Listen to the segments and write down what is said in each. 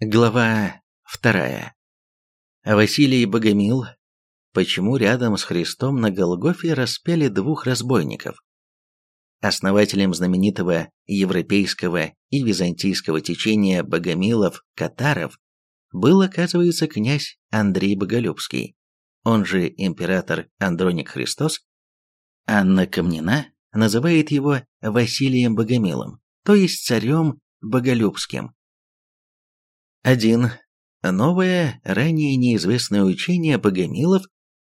Глава вторая. Василий Богомил. Почему рядом с Христом на Голгофе распяли двух разбойников? Основателем знаменитого европейского и византийского течения богомилов-катаров был, оказывается, князь Андрей Боголюбский, он же император Андроник Христос. Анна Камнина называет его Василием Богомилом, то есть царем Боголюбским 1. Новое, ранее неизвестное учение богомилов,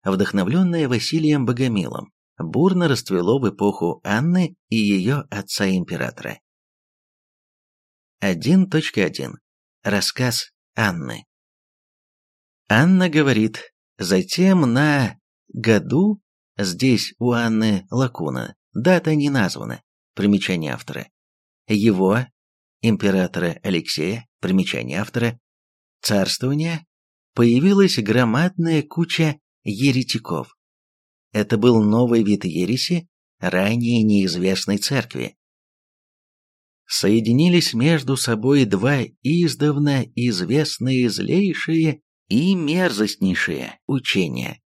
вдохновленное Василием Богомилом, бурно расцвело в эпоху Анны и ее отца-императора. 1.1. Рассказ Анны. Анна говорит, затем на году, здесь у Анны лакуна, дата не названа, примечание автора, его, императора Алексея, примечание автора, царствования, появилась громадная куча еретиков. Это был новый вид ереси, ранее неизвестной церкви. Соединились между собой два издавна известные злейшие и мерзостнейшие учения.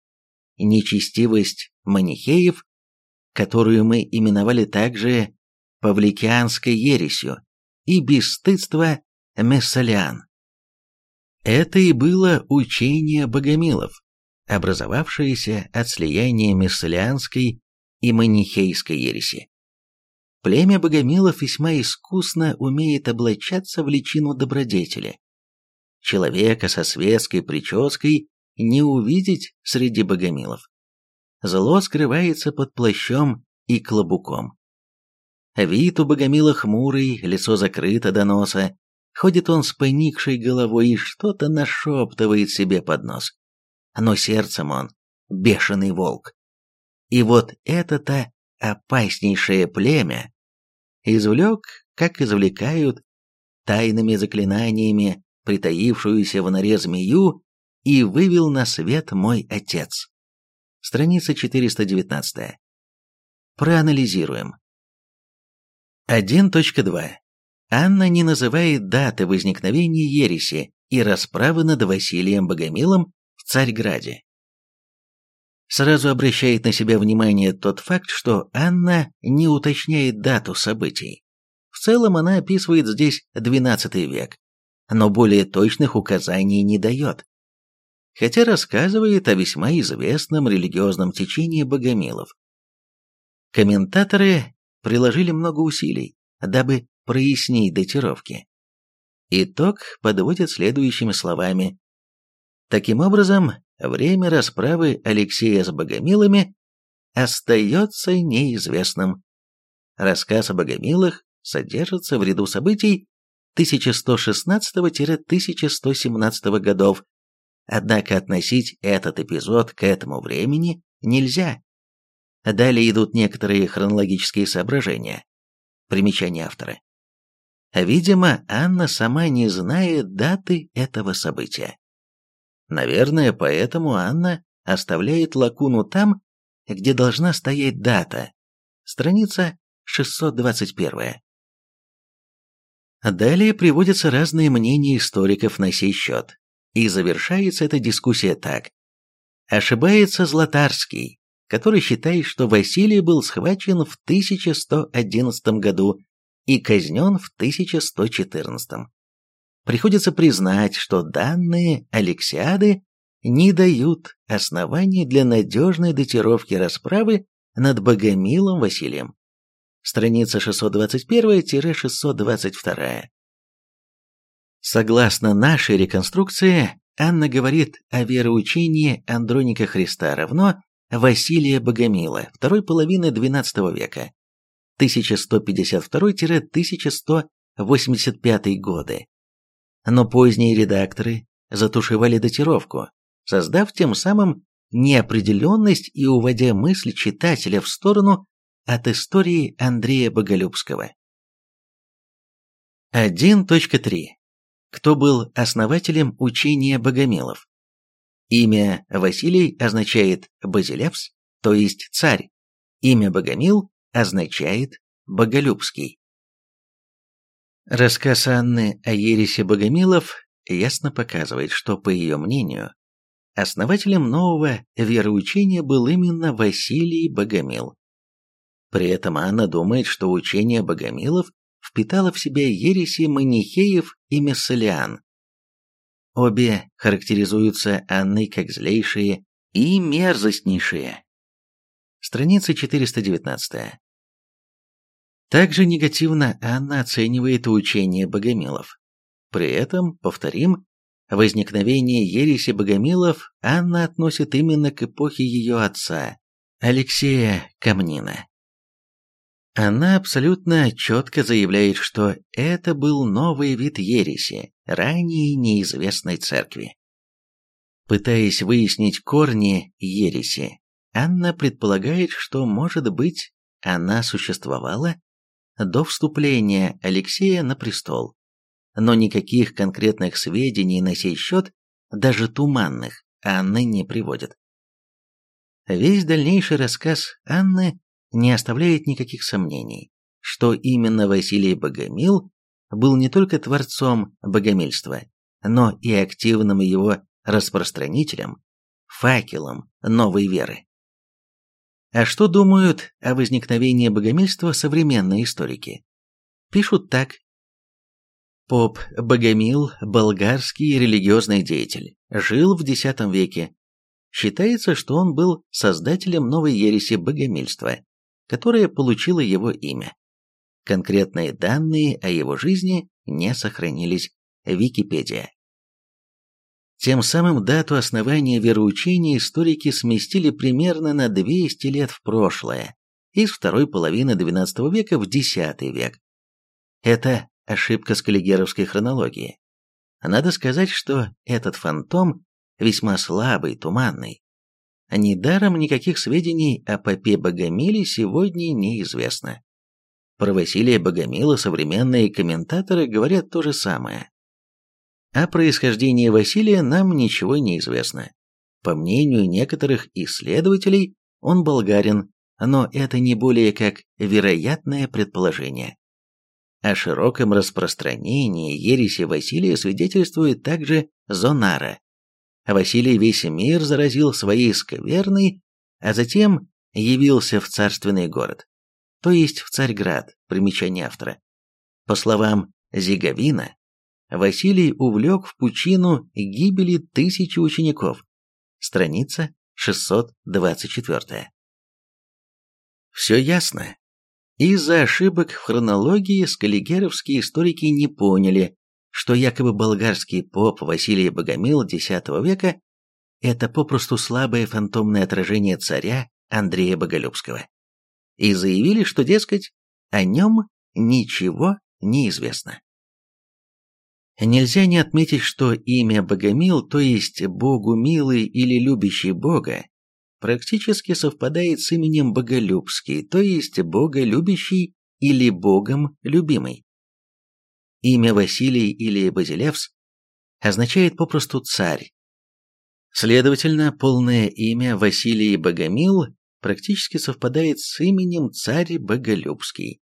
Нечестивость манихеев, которую мы именовали также Павликианской ересью, и бесстыдство Мессалиан. Это и было учение богомилов, образовавшееся от слияния мессалианской и манихейской ереси. Племя богомилов весьма искусно умеет облачаться в личину добродетели. Человека со светской прической не увидеть среди богомилов. Зло скрывается под плащом и клобуком. Вид у богомила хмурый, лицо закрыто до носа, Ходит он с поникшей головой и что-то нашептывает себе под нос. Но сердцем он бешеный волк. И вот это-то опаснейшее племя извлек, как извлекают, тайными заклинаниями притаившуюся в норе змею и вывел на свет мой отец. Страница 419. Проанализируем. 1.2. Анна не называет даты возникновения ереси и расправы над Василием Богомилом в Царьграде. Сразу обращает на себя внимание тот факт, что Анна не уточняет дату событий. В целом она описывает здесь XII век, но более точных указаний не дает. Хотя рассказывает о весьма известном религиозном течении богомилов. Комментаторы приложили много усилий, дабы прояснить датировки. Итог подводят следующими словами. Таким образом, время расправы Алексея с богомилами остается неизвестным. Рассказ о богомилах содержится в ряду событий 1116-1117 годов, однако относить этот эпизод к этому времени нельзя. Далее идут некоторые хронологические соображения. Примечание автора. Видимо, Анна сама не знает даты этого события. Наверное, поэтому Анна оставляет лакуну там, где должна стоять дата. Страница 621. Далее приводятся разные мнения историков на сей счет. И завершается эта дискуссия так. Ошибается Златарский, который считает, что Василий был схвачен в 1111 году и казнен в 1114. Приходится признать, что данные Алексиады не дают оснований для надежной датировки расправы над Богомилом Василием. Страница 621-622. Согласно нашей реконструкции, Анна говорит о вероучении Андроника Христа равно Василия Богомила второй половины XII века, 1152-1185 годы. Но поздние редакторы затушевали датировку, создав тем самым неопределенность и уводя мысль читателя в сторону от истории Андрея Боголюбского. 1.3. Кто был основателем учения богомилов? Имя Василий означает «базилевс», то есть «царь». Имя Богомил означает «боголюбский». Рассказ Анны о ересе богомилов ясно показывает, что, по ее мнению, основателем нового вероучения был именно Василий Богомил. При этом Анна думает, что учение богомилов впитало в себя ереси манихеев и мессалиан. Обе характеризуются Анной как злейшие и мерзостнейшие. Страница 419. Также негативно Анна оценивает учение богомилов. При этом, повторим, возникновение ереси богомилов Анна относит именно к эпохе ее отца, Алексея Камнина. Она абсолютно четко заявляет, что это был новый вид ереси, ранее неизвестной церкви. Пытаясь выяснить корни ереси, Анна предполагает, что, может быть, она существовала до вступления Алексея на престол, но никаких конкретных сведений на сей счет, даже туманных, Анны не приводит. Весь дальнейший рассказ Анны не оставляет никаких сомнений, что именно Василий Богомил был не только творцом богомильства, но и активным его распространителем, факелом новой веры. А что думают о возникновении богомильства современные историки? Пишут так. Поп Богомил, болгарский религиозный деятель, жил в X веке. Считается, что он был создателем новой ереси богомильства, которая получила его имя. Конкретные данные о его жизни не сохранились. Википедия. Тем самым дату основания вероучения историки сместили примерно на 200 лет в прошлое, из второй половины XII века в X век. Это ошибка скаллигеровской хронологии. Надо сказать, что этот фантом весьма слабый, туманный. Недаром никаких сведений о попе Богомиле сегодня неизвестно. Про Василия Богомила современные комментаторы говорят то же самое. О происхождении Василия нам ничего не известно. По мнению некоторых исследователей, он болгарин, но это не более как вероятное предположение. О широком распространении ереси Василия свидетельствует также Зонара, Василий весь мир заразил своей скверной, а затем явился в царственный город, то есть в Царьград, примечание автора. По словам Зиговина, Василий увлек в пучину гибели тысячи учеников. Страница 624. Все ясно. Из-за ошибок в хронологии скаллигеровские историки не поняли, что якобы болгарский поп Василий Богомил X века – это попросту слабое фантомное отражение царя Андрея Боголюбского. И заявили, что, дескать, о нем ничего не известно. Нельзя не отметить, что имя Богомил, то есть Богу милый или любящий Бога, практически совпадает с именем Боголюбский, то есть Бога любящий или Богом любимый. Имя Василий или Базилевс означает попросту «царь». Следовательно, полное имя Василий Богомил практически совпадает с именем царь Боголюбский.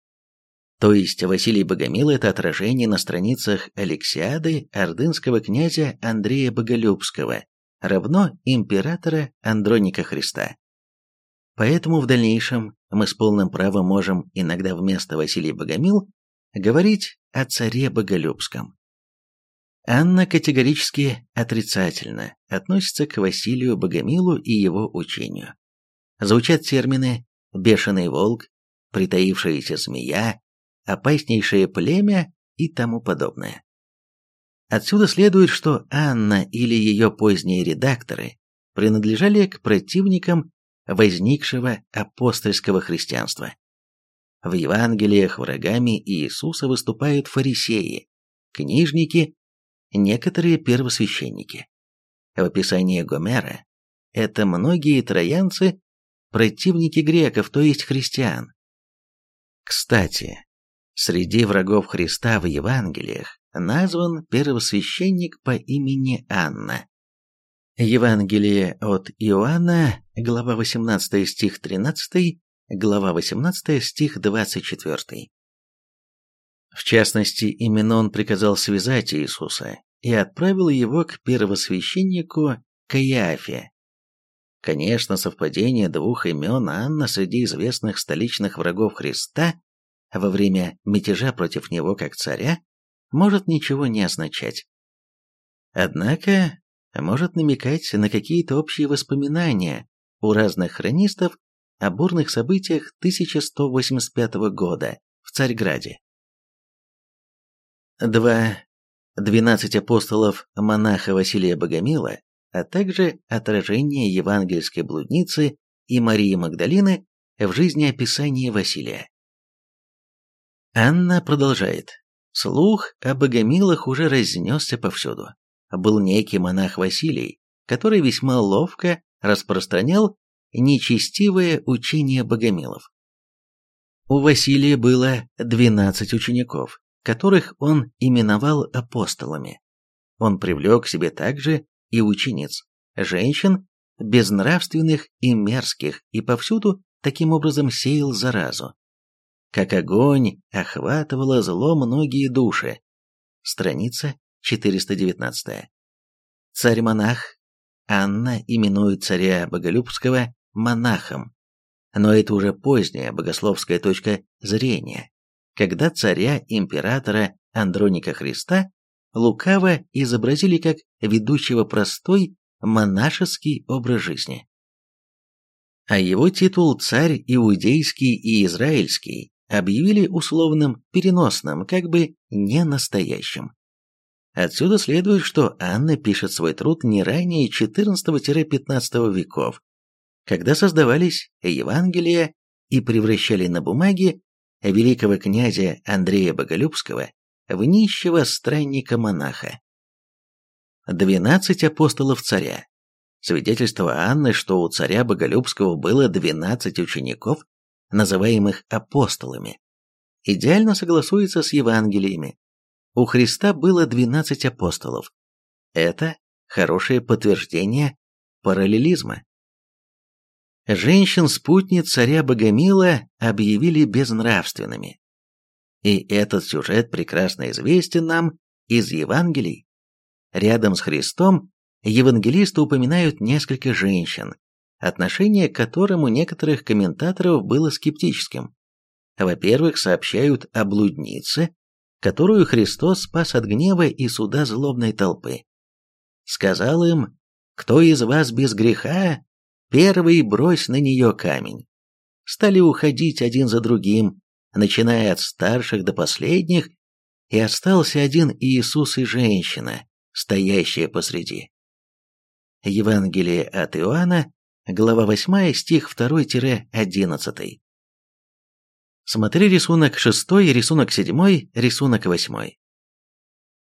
То есть Василий Богомил – это отражение на страницах Алексиады ордынского князя Андрея Боголюбского, равно императора Андроника Христа. Поэтому в дальнейшем мы с полным правом можем иногда вместо Василий Богомил говорить о царе Боголюбском. Анна категорически отрицательно относится к Василию Богомилу и его учению. Звучат термины «бешеный волк», «притаившаяся змея», «опаснейшее племя» и тому подобное. Отсюда следует, что Анна или ее поздние редакторы принадлежали к противникам возникшего апостольского христианства. В Евангелиях врагами Иисуса выступают фарисеи, книжники, некоторые первосвященники. В описании Гомера это многие троянцы, противники греков, то есть христиан. Кстати, среди врагов Христа в Евангелиях назван первосвященник по имени Анна. Евангелие от Иоанна, глава 18 стих 13, глава 18, стих 24. В частности, именно он приказал связать Иисуса и отправил его к первосвященнику Каиафе. Конечно, совпадение двух имен Анна среди известных столичных врагов Христа во время мятежа против него как царя может ничего не означать. Однако может намекать на какие-то общие воспоминания у разных хронистов о бурных событиях 1185 года в Царьграде. 2. Двенадцать апостолов монаха Василия Богомила, а также отражение евангельской блудницы и Марии Магдалины в жизнеописании Василия. Анна продолжает. Слух о Богомилах уже разнесся повсюду. Был некий монах Василий, который весьма ловко распространял нечестивое учение Богомилов. У Василия было двенадцать учеников, которых он именовал апостолами. Он привлек к себе также и учениц, женщин, безнравственных и мерзких, и повсюду таким образом сеял заразу. Как огонь охватывало зло многие души. Страница 419. Царь-монах Анна именует царя Боголюбского монахом, но это уже поздняя богословская точка зрения когда царя-императора Андроника Христа лукаво изобразили как ведущего простой монашеский образ жизни. А его титул «царь иудейский и израильский» объявили условным переносным, как бы не настоящим. Отсюда следует, что Анна пишет свой труд не ранее XIV-XV веков, когда создавались Евангелия и превращали на бумаге великого князя Андрея Боголюбского в нищего странника-монаха. Двенадцать апостолов царя. Свидетельство Анны, что у царя Боголюбского было двенадцать учеников, называемых апостолами, идеально согласуется с Евангелиями. У Христа было двенадцать апостолов. Это хорошее подтверждение параллелизма. Женщин-спутниц царя Богомила объявили безнравственными. И этот сюжет прекрасно известен нам из Евангелий. Рядом с Христом евангелисты упоминают несколько женщин, отношение к которым у некоторых комментаторов было скептическим. Во-первых, сообщают о блуднице, которую Христос спас от гнева и суда злобной толпы. Сказал им, «Кто из вас без греха, Первый брось на нее камень. Стали уходить один за другим, начиная от старших до последних, и остался один Иисус и женщина, стоящая посреди. Евангелие от Иоанна, глава 8, стих 2-11. Смотри рисунок 6, рисунок 7, рисунок 8.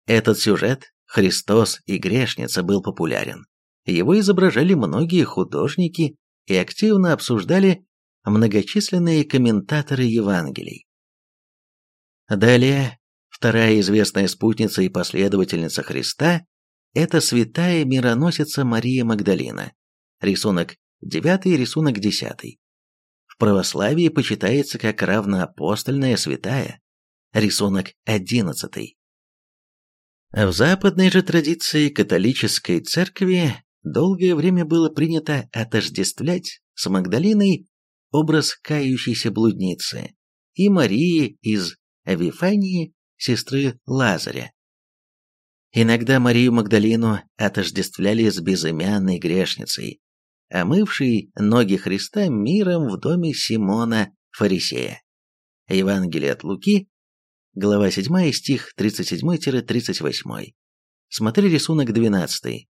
Этот сюжет «Христос и грешница» был популярен. Его изображали многие художники и активно обсуждали многочисленные комментаторы Евангелий. Далее, вторая известная спутница и последовательница Христа – это святая мироносица Мария Магдалина. Рисунок 9 и рисунок 10. В православии почитается как равноапостольная святая. Рисунок 11. В западной же традиции католической церкви долгое время было принято отождествлять с Магдалиной образ кающейся блудницы и Марии из Авифании, сестры Лазаря. Иногда Марию Магдалину отождествляли с безымянной грешницей, омывшей ноги Христа миром в доме Симона Фарисея. Евангелие от Луки, глава 7, стих 37-38. Смотри рисунок 12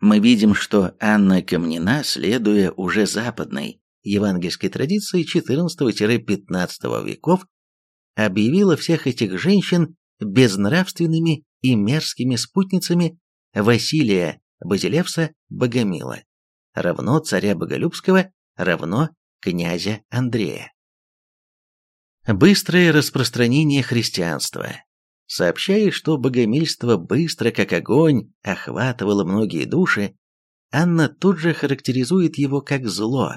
мы видим, что Анна Камнина, следуя уже западной евангельской традиции XIV-XV веков, объявила всех этих женщин безнравственными и мерзкими спутницами Василия Базилевса Богомила, равно царя Боголюбского, равно князя Андрея. Быстрое распространение христианства Сообщая, что богомильство быстро, как огонь, охватывало многие души, Анна тут же характеризует его как зло.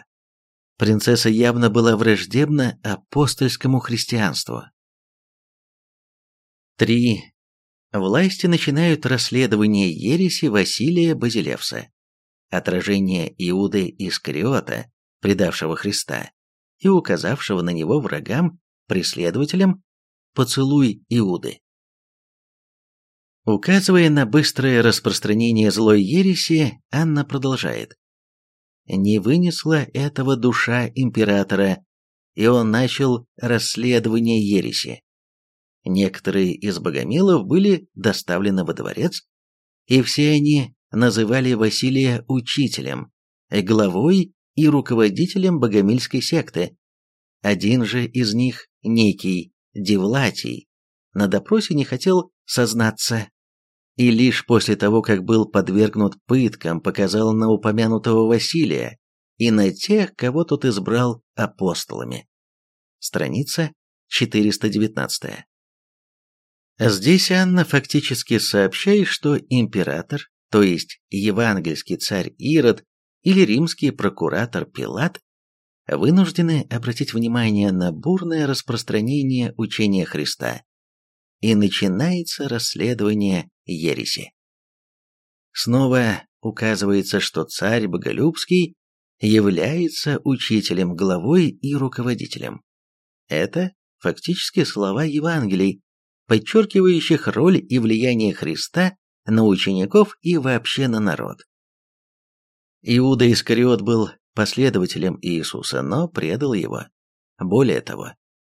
Принцесса явно была враждебна апостольскому христианству. 3. Власти начинают расследование ереси Василия Базилевса, отражение Иуды Искариота, предавшего Христа и указавшего на него врагам, преследователям, поцелуй Иуды. Указывая на быстрое распространение злой ереси, Анна продолжает. Не вынесла этого душа императора, и он начал расследование ереси. Некоторые из богомилов были доставлены во дворец, и все они называли Василия учителем, главой и руководителем богомильской секты. Один же из них, некий Девлатий, на допросе не хотел сознаться, и лишь после того, как был подвергнут пыткам, показал на упомянутого Василия и на тех, кого тот избрал апостолами. Страница 419. Здесь Анна фактически сообщает, что император, то есть евангельский царь Ирод или римский прокуратор Пилат, вынуждены обратить внимание на бурное распространение учения Христа, и начинается расследование ереси. Снова указывается, что царь Боголюбский является учителем, главой и руководителем. Это фактически слова Евангелий, подчеркивающих роль и влияние Христа на учеников и вообще на народ. Иуда Искариот был последователем Иисуса, но предал его. Более того,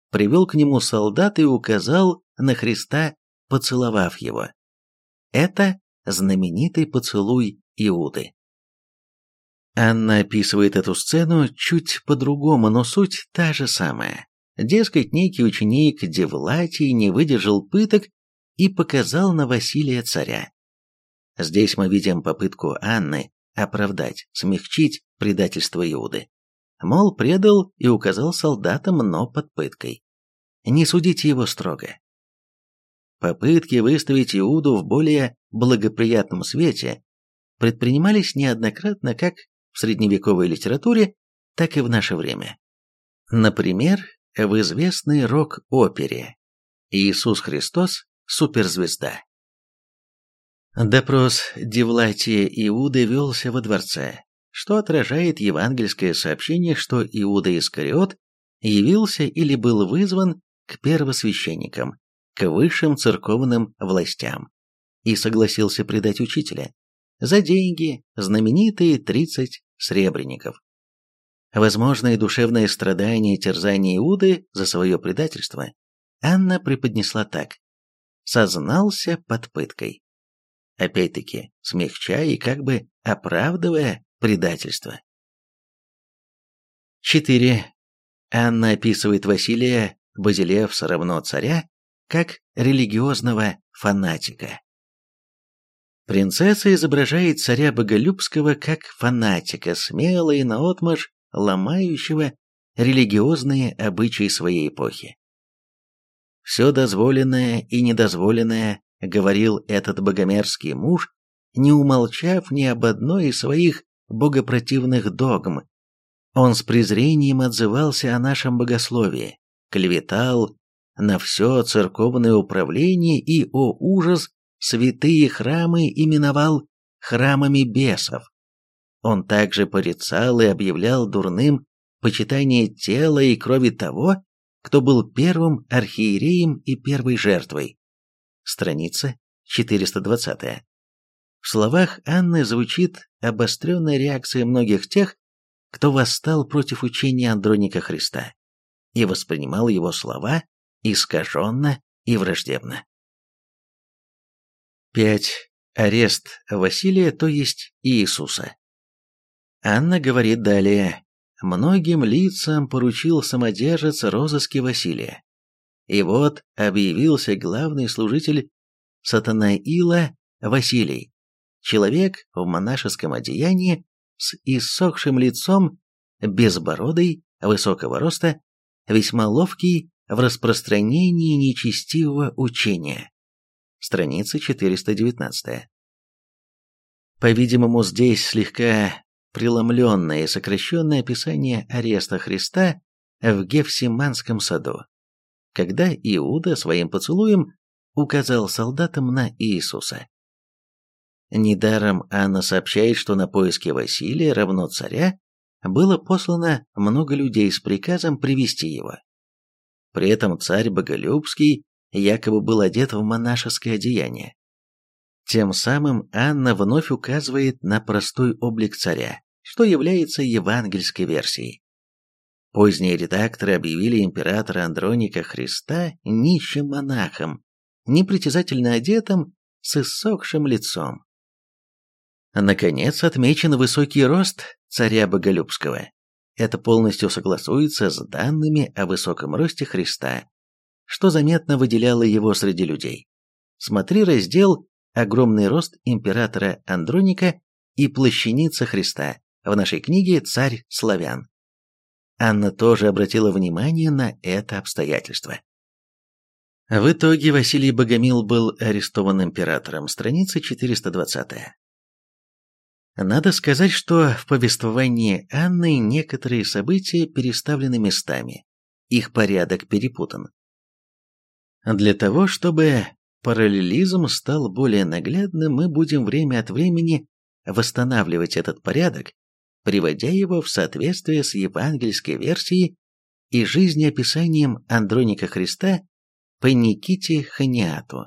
привел к нему солдат и указал на Христа, поцеловав его. Это знаменитый поцелуй Иуды. Анна описывает эту сцену чуть по-другому, но суть та же самая. Дескать, некий ученик Девлатий не выдержал пыток и показал на Василия царя. Здесь мы видим попытку Анны оправдать, смягчить предательство Иуды. Мол, предал и указал солдатам, но под пыткой. Не судите его строго. Попытки выставить Иуду в более благоприятном свете предпринимались неоднократно как в средневековой литературе, так и в наше время. Например, в известной рок-опере «Иисус Христос. Суперзвезда». Допрос Девлатия Иуды велся во дворце, что отражает евангельское сообщение, что Иуда Искариот явился или был вызван к первосвященникам, к высшим церковным властям, и согласился предать учителя за деньги знаменитые 30 сребреников. Возможное душевное страдание и терзание Иуды за свое предательство Анна преподнесла так. Сознался под пыткой. Опять-таки, смягчая и как бы оправдывая предательство. 4. Анна описывает Василия Базилевса равно царя как религиозного фанатика. Принцесса изображает царя Боголюбского как фанатика, смело и наотмашь ломающего религиозные обычаи своей эпохи. Все дозволенное и недозволенное, говорил этот богомерзкий муж, не умолчав ни об одной из своих богопротивных догм. Он с презрением отзывался о нашем богословии, клеветал на все церковное управление и, о ужас, святые храмы именовал храмами бесов. Он также порицал и объявлял дурным почитание тела и крови того, кто был первым архиереем и первой жертвой. Страница 420. В словах Анны звучит обостренная реакция многих тех, кто восстал против учения Андроника Христа и воспринимал его слова искаженно и враждебно. 5. Арест Василия, то есть Иисуса. Анна говорит далее. Многим лицам поручил самодержец розыски Василия. И вот объявился главный служитель Сатанаила Василий, человек в монашеском одеянии с иссохшим лицом, безбородый, высокого роста, весьма ловкий в распространении нечестивого учения. Страница 419. По-видимому, здесь слегка преломленное и сокращенное описание ареста Христа в Гефсиманском саду, когда Иуда своим поцелуем указал солдатам на Иисуса. Недаром Анна сообщает, что на поиски Василия, равно царя, было послано много людей с приказом привести его. При этом царь Боголюбский якобы был одет в монашеское одеяние. Тем самым Анна вновь указывает на простой облик царя, что является евангельской версией. Поздние редакторы объявили императора Андроника Христа нищим монахом, непритязательно одетым, с иссохшим лицом. Наконец, отмечен высокий рост царя Боголюбского. Это полностью согласуется с данными о высоком росте Христа, что заметно выделяло его среди людей. Смотри раздел «Огромный рост императора Андроника и плащаница Христа» в нашей книге «Царь славян». Анна тоже обратила внимание на это обстоятельство. В итоге Василий Богомил был арестован императором, страница 420. Надо сказать, что в повествовании Анны некоторые события переставлены местами, их порядок перепутан. Для того, чтобы параллелизм стал более наглядным, мы будем время от времени восстанавливать этот порядок, приводя его в соответствие с евангельской версией и жизнеописанием Андроника Христа по Никите Ханиату.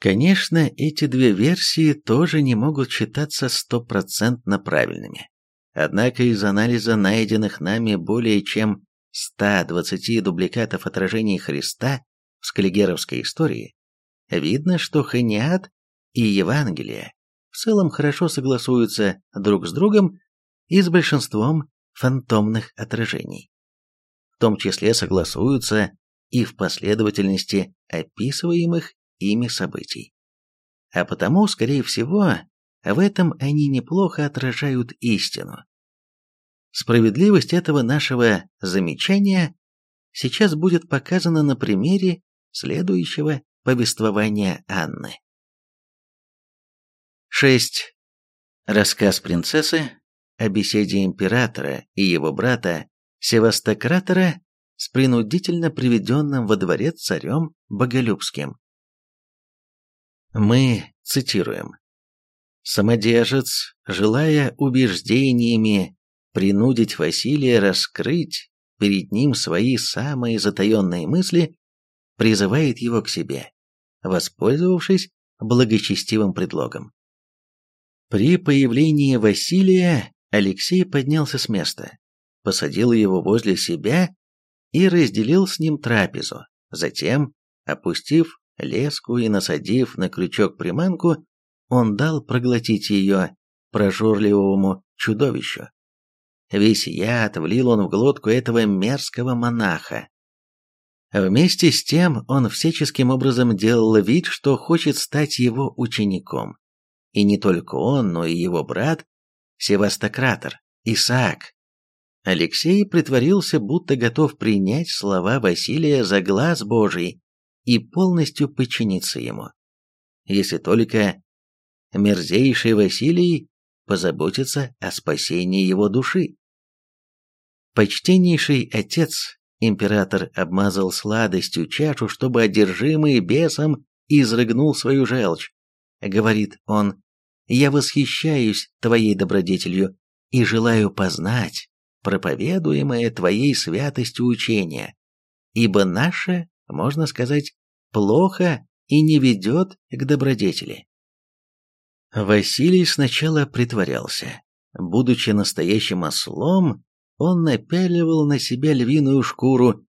Конечно, эти две версии тоже не могут считаться стопроцентно правильными. Однако из анализа найденных нами более чем 120 дубликатов отражений Христа в скаллигеровской истории, видно, что Ханиат и Евангелие в целом хорошо согласуются друг с другом и с большинством фантомных отражений. В том числе согласуются и в последовательности описываемых ими событий. А потому, скорее всего, в этом они неплохо отражают истину. Справедливость этого нашего замечания сейчас будет показана на примере следующего повествования Анны. 6. Рассказ принцессы о беседе императора и его брата Севастократора с принудительно приведенным во дворец царем Боголюбским. Мы цитируем. Самодержец, желая убеждениями принудить Василия раскрыть перед ним свои самые затаенные мысли, призывает его к себе, воспользовавшись благочестивым предлогом. При появлении Василия Алексей поднялся с места, посадил его возле себя и разделил с ним трапезу, затем, опустив леску и насадив на крючок приманку, он дал проглотить ее прожорливому чудовищу. Весь яд влил он в глотку этого мерзкого монаха. Вместе с тем он всяческим образом делал вид, что хочет стать его учеником. И не только он, но и его брат, Севастократор, Исаак. Алексей притворился, будто готов принять слова Василия за глаз Божий и полностью подчиниться ему. Если только мерзейший Василий позаботится о спасении его души. Почтеннейший отец, император обмазал сладостью чашу, чтобы одержимый бесом изрыгнул свою желчь. Говорит он, «Я восхищаюсь твоей добродетелью и желаю познать проповедуемое твоей святостью учение, ибо наше, можно сказать, плохо и не ведет к добродетели. Василий сначала притворялся. Будучи настоящим ослом, он напяливал на себя львиную шкуру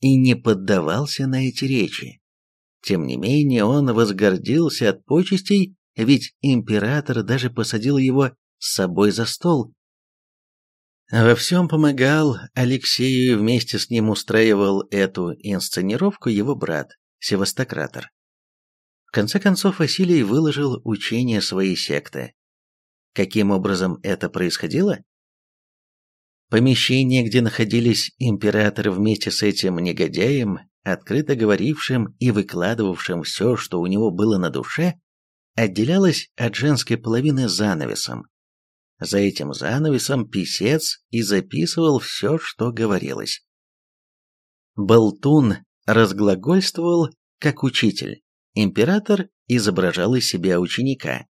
и не поддавался на эти речи. Тем не менее, он возгордился от почестей, ведь император даже посадил его с собой за стол. Во всем помогал Алексею и вместе с ним устраивал эту инсценировку его брат, Севастократор. В конце концов, Василий выложил учение своей секты. Каким образом это происходило? Помещение, где находились императоры вместе с этим негодяем, открыто говорившим и выкладывавшим все, что у него было на душе, отделялось от женской половины занавесом. За этим занавесом писец и записывал все, что говорилось. Болтун разглагольствовал как учитель, император изображал из себя ученика,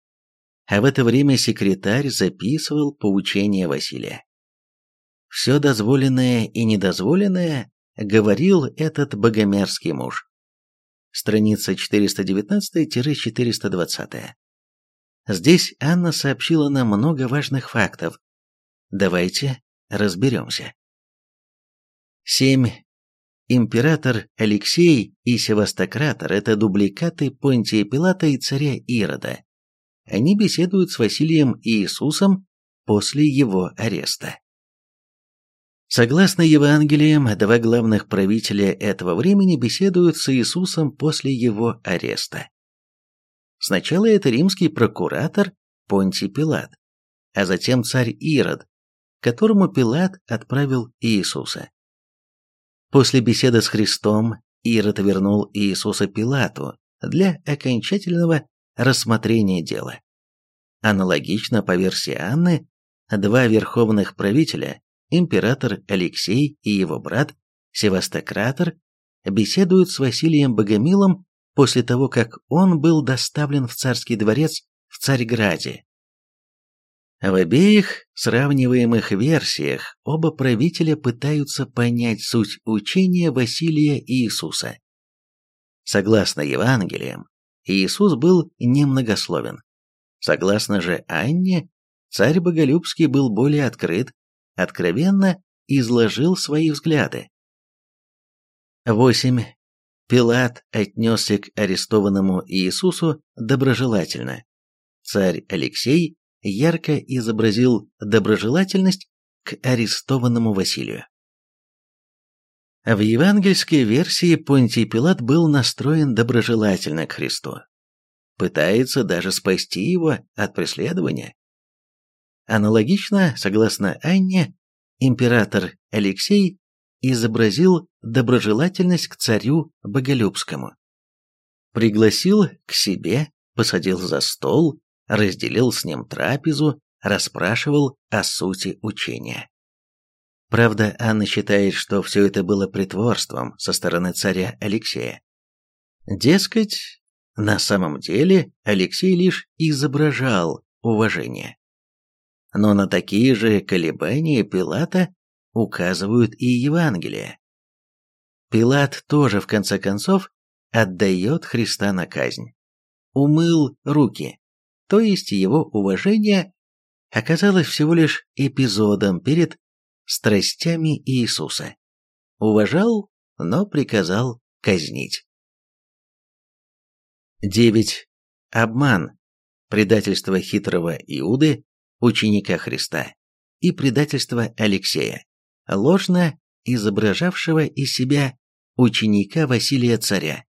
а в это время секретарь записывал поучения Василия. Все дозволенное и недозволенное говорил этот богомерзкий муж. Страница 419-420. Здесь Анна сообщила нам много важных фактов. Давайте разберемся. 7. Император Алексей и Севастократор – это дубликаты Понтия Пилата и царя Ирода. Они беседуют с Василием и Иисусом после его ареста. Согласно Евангелиям, два главных правителя этого времени беседуют с Иисусом после его ареста. Сначала это римский прокуратор Понтий Пилат, а затем царь Ирод, которому Пилат отправил Иисуса. После беседы с Христом Ирод вернул Иисуса Пилату для окончательного рассмотрения дела. Аналогично, по версии Анны, два верховных правителя, император Алексей и его брат Севастократор, беседуют с Василием Богомилом после того, как он был доставлен в царский дворец в Царьграде. В обеих сравниваемых версиях оба правителя пытаются понять суть учения Василия Иисуса. Согласно Евангелиям, Иисус был немногословен. Согласно же Анне, царь Боголюбский был более открыт, откровенно изложил свои взгляды. 8. Пилат отнесся к арестованному Иисусу доброжелательно. Царь Алексей ярко изобразил доброжелательность к арестованному Василию. В евангельской версии Понтий Пилат был настроен доброжелательно к Христу. Пытается даже спасти его от преследования. Аналогично, согласно Анне, император Алексей изобразил доброжелательность к царю Боголюбскому. Пригласил к себе, посадил за стол, разделил с ним трапезу, расспрашивал о сути учения. Правда, Анна считает, что все это было притворством со стороны царя Алексея. Дескать, на самом деле Алексей лишь изображал уважение. Но на такие же колебания Пилата указывают и Евангелия. Пилат тоже, в конце концов, отдает Христа на казнь. Умыл руки, то есть его уважение оказалось всего лишь эпизодом перед страстями Иисуса. Уважал, но приказал казнить. 9. Обман. Предательство хитрого Иуды, ученика Христа, и предательство Алексея, ложно изображавшего из себя ученика Василия Царя.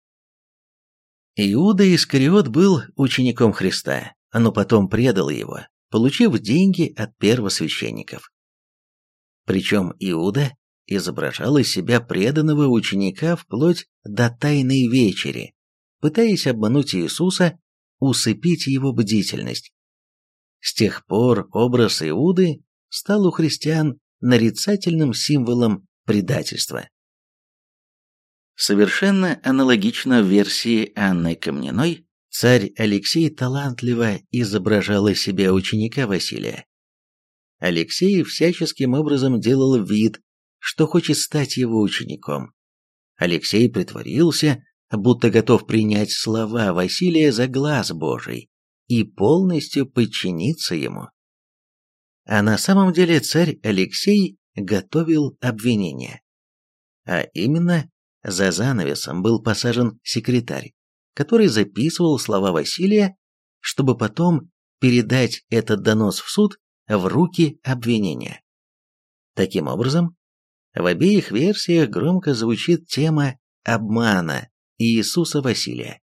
Иуда Искариот был учеником Христа, но потом предал его, получив деньги от первосвященников. Причем Иуда изображал из себя преданного ученика вплоть до Тайной Вечери, пытаясь обмануть Иисуса, усыпить его бдительность. С тех пор образ Иуды стал у христиан нарицательным символом предательства. Совершенно аналогично в версии Анны Камниной, царь Алексей талантливо изображал из себя ученика Василия. Алексей всяческим образом делал вид, что хочет стать его учеником. Алексей притворился, будто готов принять слова Василия за глаз Божий и полностью подчиниться ему. А на самом деле царь Алексей готовил обвинение. А именно, за занавесом был посажен секретарь, который записывал слова Василия, чтобы потом передать этот донос в суд в руки обвинения. Таким образом, в обеих версиях громко звучит тема обмана Иисуса Василия.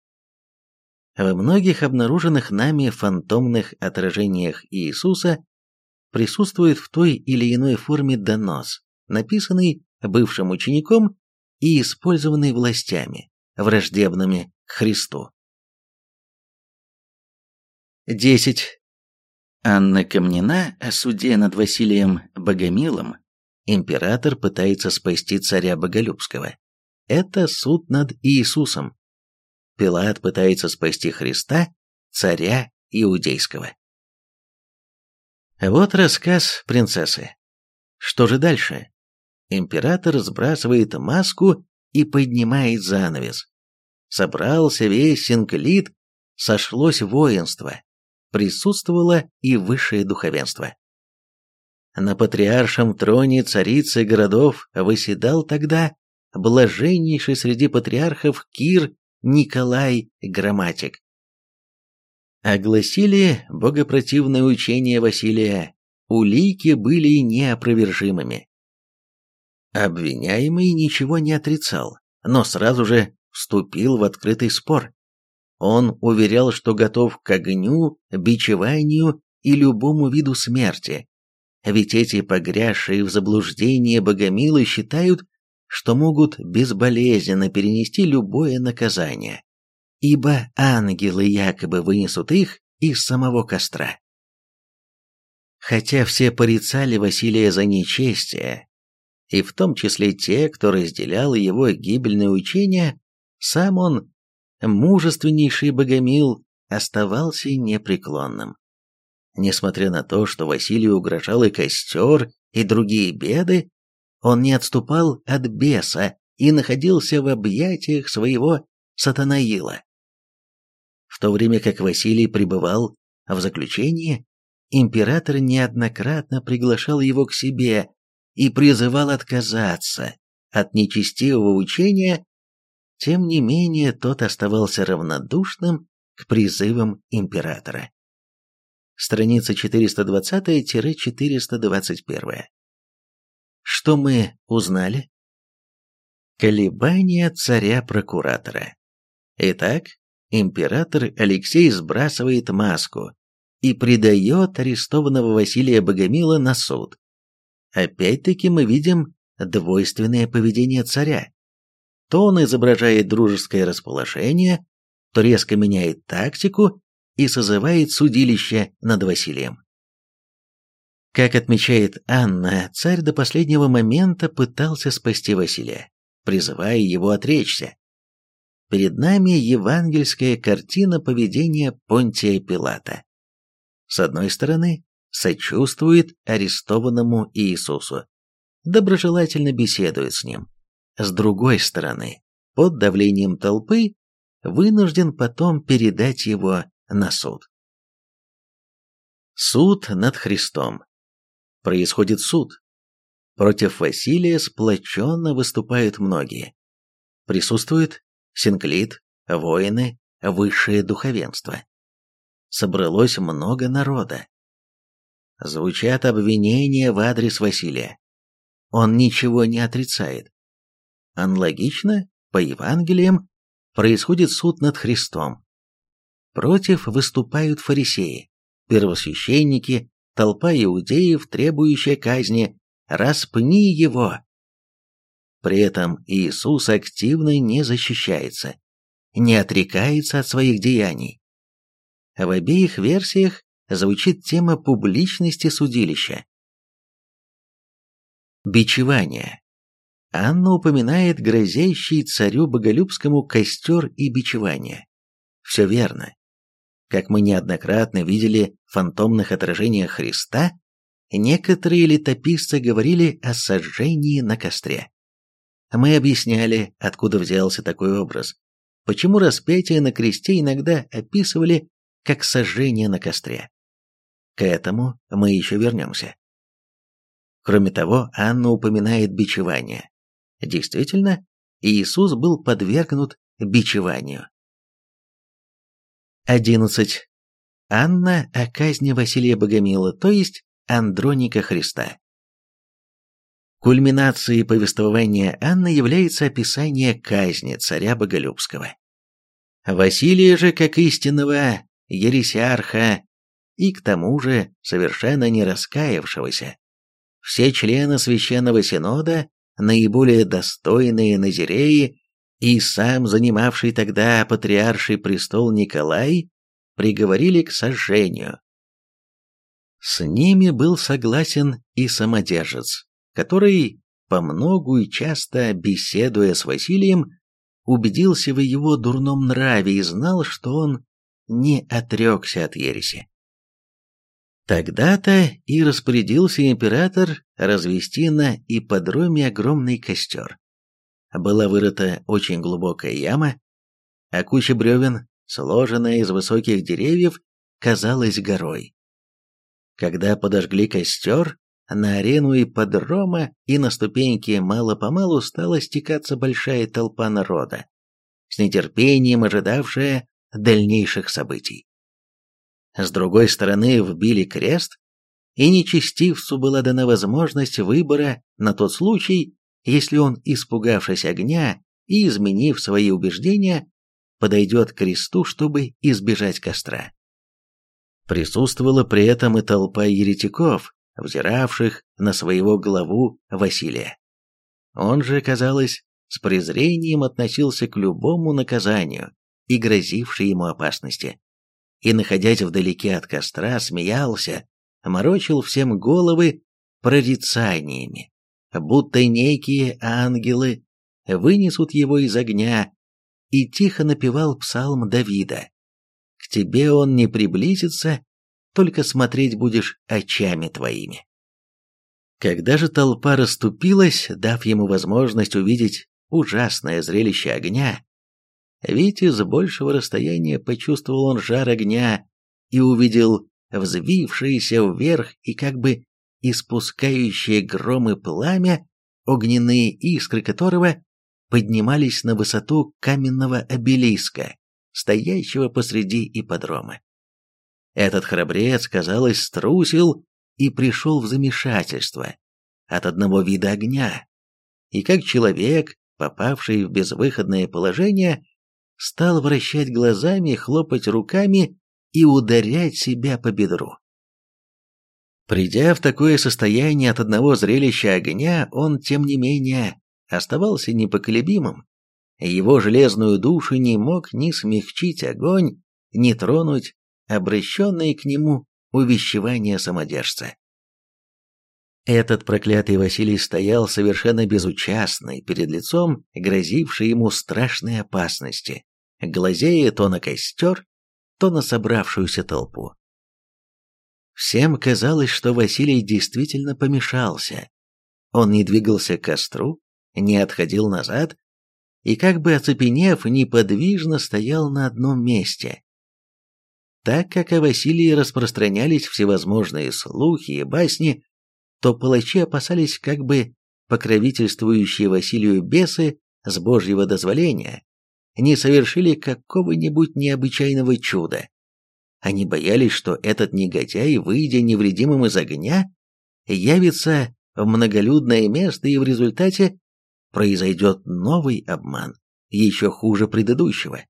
В многих обнаруженных нами фантомных отражениях Иисуса присутствует в той или иной форме донос, написанный бывшим учеником и использованный властями, враждебными к Христу. 10. Анна Камнина о суде над Василием Богомилом император пытается спасти царя Боголюбского. Это суд над Иисусом. Пилат пытается спасти Христа, царя иудейского. Вот рассказ принцессы. Что же дальше? Император сбрасывает маску и поднимает занавес. Собрался весь синклит, сошлось воинство, присутствовало и высшее духовенство. На патриаршем троне царицы городов выседал тогда блаженнейший среди патриархов Кир Николай Грамматик. Огласили богопротивное учение Василия, улики были неопровержимыми. Обвиняемый ничего не отрицал, но сразу же вступил в открытый спор. Он уверял, что готов к огню, бичеванию и любому виду смерти. Ведь эти погрязшие в заблуждение богомилы считают, что могут безболезненно перенести любое наказание, ибо ангелы якобы вынесут их из самого костра. Хотя все порицали Василия за нечестие, и в том числе те, кто разделял его гибельное учение, сам он мужественнейший богомил оставался непреклонным. Несмотря на то, что Василию угрожал и костер, и другие беды, он не отступал от беса и находился в объятиях своего сатанаила. В то время как Василий пребывал в заключении, император неоднократно приглашал его к себе и призывал отказаться от нечестивого учения тем не менее, тот оставался равнодушным к призывам императора. Страница 420-421. Что мы узнали? Колебания царя-прокуратора. Итак, император Алексей сбрасывает маску и предает арестованного Василия Богомила на суд. Опять-таки мы видим двойственное поведение царя. То он изображает дружеское расположение, то резко меняет тактику и созывает судилище над Василием. Как отмечает Анна, царь до последнего момента пытался спасти Василия, призывая его отречься. Перед нами евангельская картина поведения Понтия Пилата. С одной стороны, сочувствует арестованному Иисусу, доброжелательно беседует с ним. С другой стороны, под давлением толпы вынужден потом передать его на суд. Суд над Христом. Происходит суд. Против Василия сплоченно выступают многие. Присутствует синклит, воины, высшее духовенство. Собралось много народа. Звучат обвинения в адрес Василия. Он ничего не отрицает. Аналогично, по Евангелиям, происходит суд над Христом. Против выступают фарисеи, первосвященники, толпа иудеев, требующая казни «распни его». При этом Иисус активно не защищается, не отрекается от своих деяний. В обеих версиях звучит тема публичности судилища. Бичевание. Анна упоминает грозящий царю Боголюбскому костер и бичевание. Все верно. Как мы неоднократно видели в фантомных отражениях Христа, некоторые летописцы говорили о сожжении на костре. Мы объясняли, откуда взялся такой образ, почему распятие на кресте иногда описывали как сожжение на костре. К этому мы еще вернемся. Кроме того, Анна упоминает бичевание. Действительно, Иисус был подвергнут бичеванию. 11. Анна о казни Василия Богомила, то есть Андроника Христа. Кульминацией повествования Анны является описание казни царя Боголюбского. Василия же, как истинного ересиарха, и к тому же совершенно не раскаявшегося, все члены Священного Синода наиболее достойные назиреи и сам занимавший тогда патриарший престол Николай приговорили к сожжению. С ними был согласен и самодержец, который, по многу и часто беседуя с Василием, убедился в его дурном нраве и знал, что он не отрекся от ереси. Тогда-то и распорядился император развести на ипподроме огромный костер. Была вырыта очень глубокая яма, а куча бревен, сложенная из высоких деревьев, казалась горой. Когда подожгли костер, на арену ипподрома и на ступеньки мало-помалу стала стекаться большая толпа народа, с нетерпением ожидавшая дальнейших событий. С другой стороны вбили крест, и нечестивцу была дана возможность выбора на тот случай, если он, испугавшись огня и изменив свои убеждения, подойдет к кресту, чтобы избежать костра. Присутствовала при этом и толпа еретиков, взиравших на своего главу Василия. Он же, казалось, с презрением относился к любому наказанию и грозившей ему опасности. И, находясь вдалеке от костра, смеялся, морочил всем головы прорицаниями, будто некие ангелы вынесут его из огня, и тихо напевал псалм Давида. «К тебе он не приблизится, только смотреть будешь очами твоими». Когда же толпа расступилась, дав ему возможность увидеть ужасное зрелище огня, Витя с большего расстояния почувствовал он жар огня и увидел взвившиеся вверх и как бы испускающие громы пламя, огненные искры которого поднимались на высоту каменного обелиска, стоящего посреди ипподрома. Этот храбрец, казалось, струсил и пришел в замешательство от одного вида огня, и как человек, попавший в безвыходное положение, стал вращать глазами, хлопать руками и ударять себя по бедру. Придя в такое состояние от одного зрелища огня, он, тем не менее, оставался непоколебимым. Его железную душу не мог ни смягчить огонь, ни тронуть обращенные к нему увещевания самодержца. Этот проклятый Василий стоял совершенно безучастный перед лицом грозившей ему страшной опасности, глазея то на костер, то на собравшуюся толпу. Всем казалось, что Василий действительно помешался. Он не двигался к костру, не отходил назад и, как бы оцепенев, неподвижно стоял на одном месте. Так как о Василии распространялись всевозможные слухи и басни, то палачи опасались как бы покровительствующие Василию бесы с божьего дозволения не совершили какого-нибудь необычайного чуда. Они боялись, что этот негодяй, выйдя невредимым из огня, явится в многолюдное место и в результате произойдет новый обман, еще хуже предыдущего.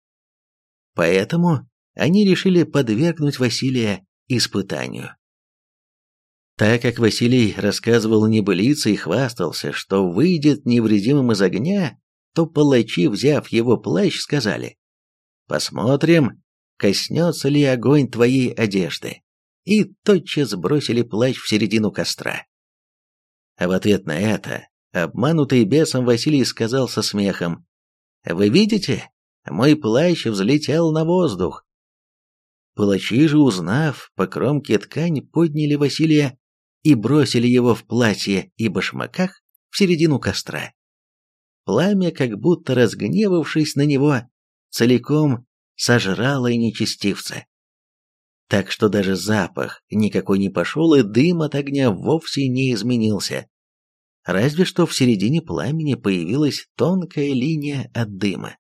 Поэтому они решили подвергнуть Василия испытанию. Так как Василий рассказывал небылицы и хвастался, что выйдет невредимым из огня, то палачи, взяв его плащ, сказали, «Посмотрим, коснется ли огонь твоей одежды», и тотчас бросили плащ в середину костра. А в ответ на это, обманутый бесом Василий сказал со смехом, «Вы видите, мой плащ взлетел на воздух». Палачи же, узнав по кромке ткань, подняли Василия и бросили его в платье и башмаках в середину костра. Пламя, как будто разгневавшись на него, целиком сожрало и нечестивца. Так что даже запах никакой не пошел, и дым от огня вовсе не изменился. Разве что в середине пламени появилась тонкая линия от дыма.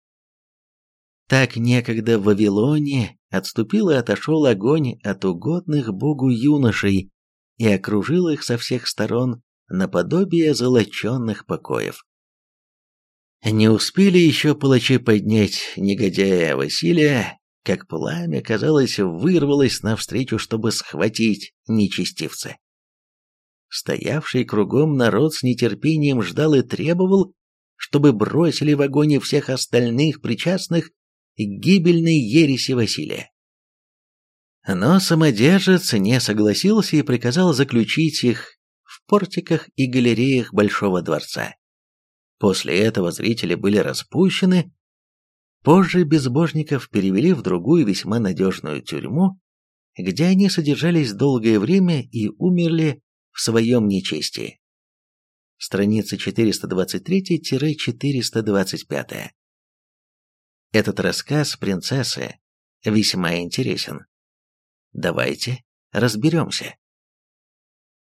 Так некогда в Вавилоне отступил и отошел огонь от угодных Богу юношей, и окружил их со всех сторон наподобие золоченных покоев. Не успели еще палачи поднять негодяя Василия, как пламя, казалось, вырвалось навстречу, чтобы схватить нечестивца. Стоявший кругом народ с нетерпением ждал и требовал, чтобы бросили в огонь всех остальных причастных к гибельной ереси Василия. Но самодержец не согласился и приказал заключить их в портиках и галереях Большого дворца. После этого зрители были распущены, Позже безбожников перевели в другую весьма надежную тюрьму, где они содержались долгое время и умерли в своем нечестии. Страница 423-425. Этот рассказ принцессы весьма интересен. Давайте разберемся.